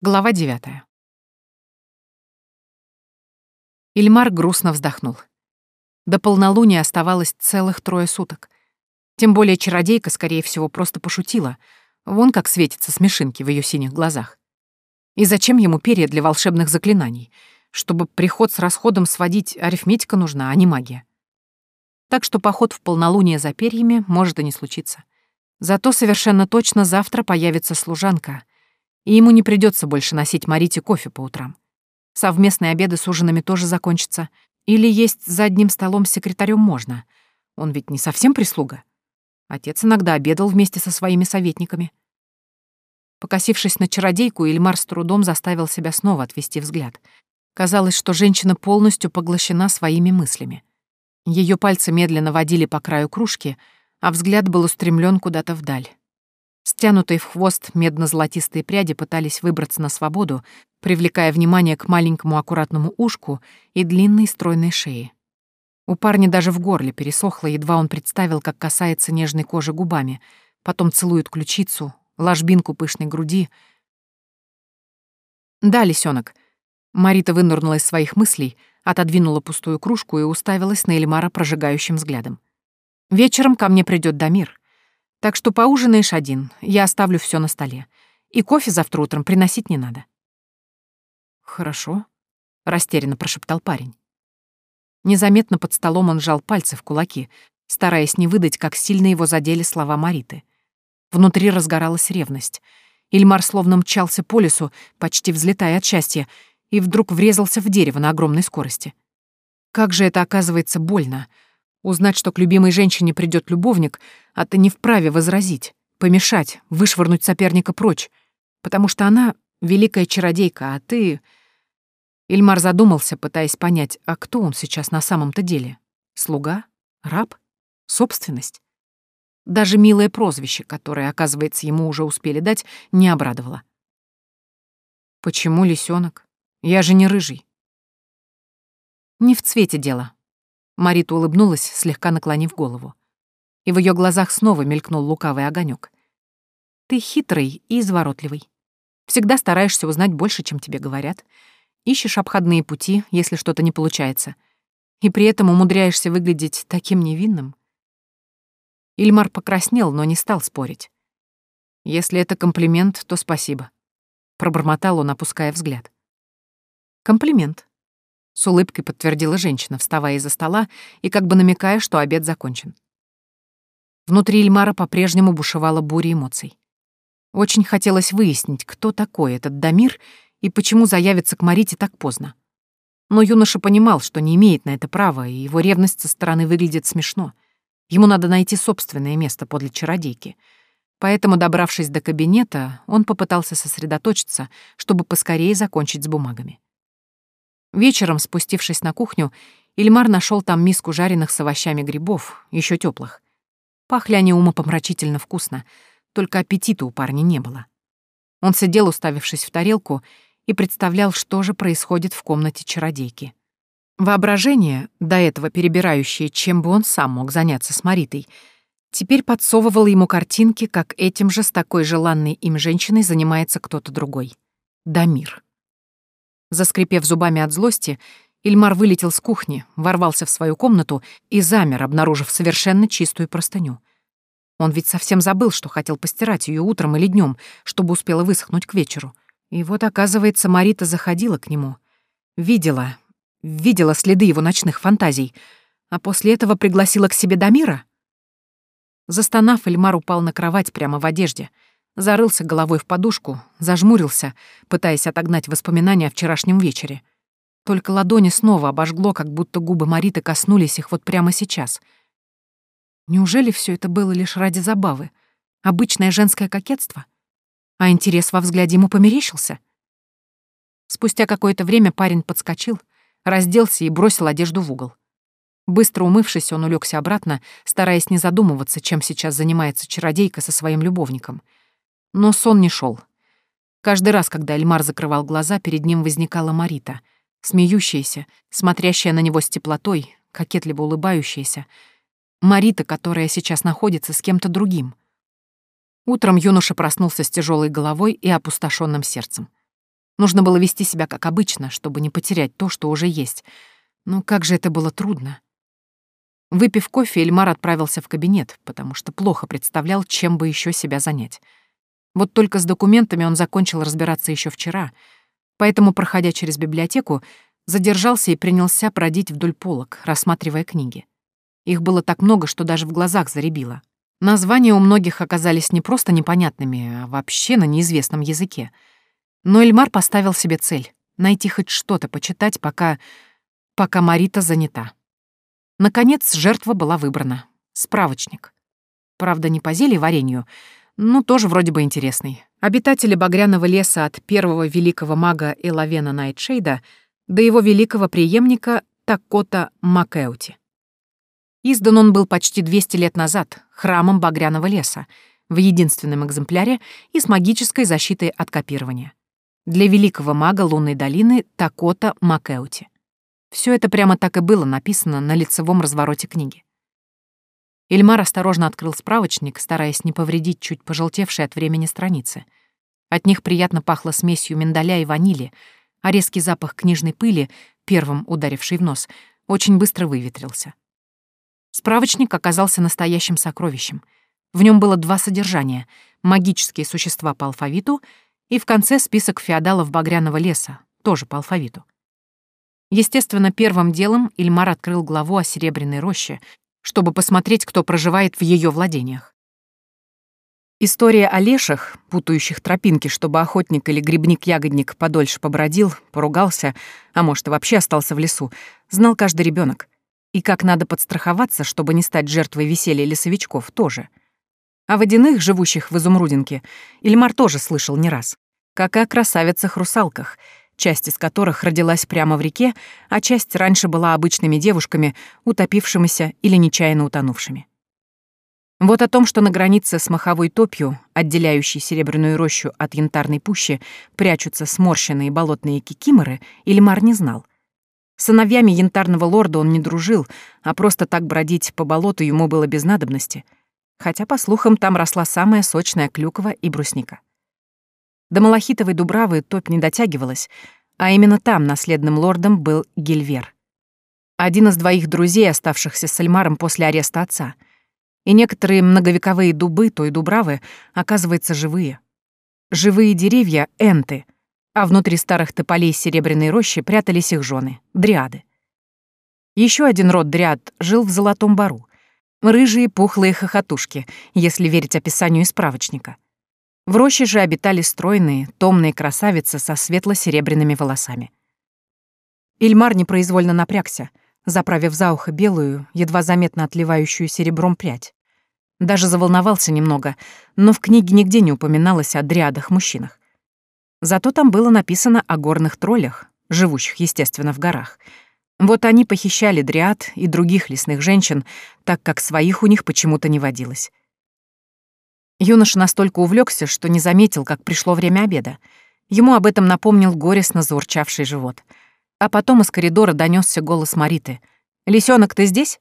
Глава девятая. Ильмар грустно вздохнул. До полнолуния оставалось целых трое суток. Тем более чародейка, скорее всего, просто пошутила. Вон как светятся смешинки в ее синих глазах. И зачем ему перья для волшебных заклинаний? Чтобы приход с расходом сводить, арифметика нужна, а не магия. Так что поход в полнолуние за перьями может и не случиться. Зато совершенно точно завтра появится служанка, и ему не придется больше носить Марите кофе по утрам. Совместные обеды с ужинами тоже закончатся. Или есть за одним столом с секретарем можно. Он ведь не совсем прислуга. Отец иногда обедал вместе со своими советниками. Покосившись на чародейку, Ильмар с трудом заставил себя снова отвести взгляд. Казалось, что женщина полностью поглощена своими мыслями. Ее пальцы медленно водили по краю кружки, а взгляд был устремлен куда-то вдаль. Стянутые в хвост медно-золотистые пряди пытались выбраться на свободу, привлекая внимание к маленькому аккуратному ушку и длинной стройной шее. У парня даже в горле пересохло, едва он представил, как касается нежной кожи губами, потом целует ключицу, ложбинку пышной груди. «Да, лисенок. Марита вынырнула из своих мыслей, отодвинула пустую кружку и уставилась на Эльмара прожигающим взглядом. «Вечером ко мне придет Дамир. Так что поужинаешь один, я оставлю все на столе. И кофе завтра утром приносить не надо. Хорошо, растерянно прошептал парень. Незаметно под столом он сжал пальцы в кулаки, стараясь не выдать, как сильно его задели слова Мариты. Внутри разгоралась ревность. Ильмар словно мчался по лесу, почти взлетая от счастья, и вдруг врезался в дерево на огромной скорости. Как же это оказывается больно — Узнать, что к любимой женщине придет любовник, а ты не вправе возразить, помешать, вышвырнуть соперника прочь, потому что она — великая чародейка, а ты... Ильмар задумался, пытаясь понять, а кто он сейчас на самом-то деле? Слуга? Раб? Собственность? Даже милое прозвище, которое, оказывается, ему уже успели дать, не обрадовало. «Почему лисенок? Я же не рыжий». «Не в цвете дело», Марита улыбнулась, слегка наклонив голову. И в ее глазах снова мелькнул лукавый огонек. «Ты хитрый и изворотливый. Всегда стараешься узнать больше, чем тебе говорят. Ищешь обходные пути, если что-то не получается. И при этом умудряешься выглядеть таким невинным». Ильмар покраснел, но не стал спорить. «Если это комплимент, то спасибо», — пробормотал он, опуская взгляд. «Комплимент», с улыбкой подтвердила женщина, вставая из-за стола и как бы намекая, что обед закончен. Внутри Ильмара по-прежнему бушевала буря эмоций. Очень хотелось выяснить, кто такой этот Дамир и почему заявится к Марите так поздно. Но юноша понимал, что не имеет на это права, и его ревность со стороны выглядит смешно. Ему надо найти собственное место подле чародейки. Поэтому, добравшись до кабинета, он попытался сосредоточиться, чтобы поскорее закончить с бумагами. Вечером, спустившись на кухню, Ильмар нашел там миску жареных с овощами грибов, еще теплых. Пахли они умопомрачительно вкусно, только аппетита у парня не было. Он сидел, уставившись в тарелку, и представлял, что же происходит в комнате чародейки. Воображение, до этого перебирающее, чем бы он сам мог заняться с Маритой, теперь подсовывало ему картинки, как этим же с такой желанной им женщиной занимается кто-то другой. Дамир. Заскрипев зубами от злости, Ильмар вылетел с кухни, ворвался в свою комнату и замер, обнаружив совершенно чистую простыню. Он ведь совсем забыл, что хотел постирать ее утром или днем, чтобы успела высохнуть к вечеру. И вот, оказывается, Марита заходила к нему. Видела, видела следы его ночных фантазий, а после этого пригласила к себе Дамира. Застонав, Эльмар упал на кровать прямо в одежде — Зарылся головой в подушку, зажмурился, пытаясь отогнать воспоминания о вчерашнем вечере. Только ладони снова обожгло, как будто губы Мариты коснулись их вот прямо сейчас. Неужели все это было лишь ради забавы? Обычное женское кокетство? А интерес во взгляде ему померещился? Спустя какое-то время парень подскочил, разделся и бросил одежду в угол. Быстро умывшись, он улегся обратно, стараясь не задумываться, чем сейчас занимается чародейка со своим любовником — но сон не шел. Каждый раз, когда Эльмар закрывал глаза, перед ним возникала Марита, смеющаяся, смотрящая на него с теплотой, кокетливо улыбающаяся. Марита, которая сейчас находится с кем-то другим. Утром юноша проснулся с тяжелой головой и опустошенным сердцем. Нужно было вести себя как обычно, чтобы не потерять то, что уже есть. Но как же это было трудно. Выпив кофе, Эльмар отправился в кабинет, потому что плохо представлял, чем бы еще себя занять. Вот только с документами он закончил разбираться еще вчера, поэтому, проходя через библиотеку, задержался и принялся бродить вдоль полок, рассматривая книги. Их было так много, что даже в глазах заребило. Названия у многих оказались не просто непонятными, а вообще на неизвестном языке. Но Эльмар поставил себе цель — найти хоть что-то почитать, пока... пока Марита занята. Наконец, жертва была выбрана. Справочник. Правда, не по зелью варенью, но тоже вроде бы интересный. Обитатели Багряного леса от первого великого мага Элавена Найтшейда до его великого преемника Такота Макеути. Издан он был почти 200 лет назад храмом Багряного леса, в единственном экземпляре и с магической защитой от копирования. Для великого мага лунной долины Такота Макеути. Все это прямо так и было написано на лицевом развороте книги. Ильмар осторожно открыл справочник, стараясь не повредить чуть пожелтевшие от времени страницы. От них приятно пахло смесью миндаля и ванили, а резкий запах книжной пыли, первым ударивший в нос, очень быстро выветрился. Справочник оказался настоящим сокровищем. В нем было два содержания — магические существа по алфавиту и в конце список феодалов Багряного леса, тоже по алфавиту. Естественно, первым делом Ильмар открыл главу о Серебряной роще, чтобы посмотреть, кто проживает в ее владениях. История о лешах, путающих тропинки, чтобы охотник или грибник-ягодник подольше побродил, поругался, а может и вообще остался в лесу, знал каждый ребенок. И как надо подстраховаться, чтобы не стать жертвой веселья лесовичков, тоже. О водяных, живущих в Изумрудинке, Ильмар тоже слышал не раз. Как и о красавицах-русалках — часть из которых родилась прямо в реке, а часть раньше была обычными девушками, утопившимися или нечаянно утонувшими. Вот о том, что на границе с маховой топью, отделяющей Серебряную рощу от Янтарной пущи, прячутся сморщенные болотные кикиморы, Ильмар не знал. С сыновьями янтарного лорда он не дружил, а просто так бродить по болоту ему было без надобности, хотя, по слухам, там росла самая сочная клюква и брусника. До Малахитовой Дубравы топь не дотягивалась, а именно там наследным лордом был Гильвер. Один из двоих друзей, оставшихся с Эльмаром после ареста отца. И некоторые многовековые дубы той Дубравы, оказывается, живые. Живые деревья — энты, а внутри старых тополей Серебряной рощи прятались их жены — дриады. Еще один род дриад жил в Золотом Бару. Рыжие пухлые хохотушки, если верить описанию из справочника — в роще же обитали стройные, томные красавицы со светло-серебряными волосами. Ильмар непроизвольно напрягся, заправив за ухо белую, едва заметно отливающую серебром прядь. Даже заволновался немного, но в книге нигде не упоминалось о дриадах-мужчинах. Зато там было написано о горных троллях, живущих, естественно, в горах. Вот они похищали дриад и других лесных женщин, так как своих у них почему-то не водилось. Юноша настолько увлекся, что не заметил, как пришло время обеда. Ему об этом напомнил горестно заурчавший живот. А потом из коридора донесся голос Мариты. «Лисёнок, ты здесь?»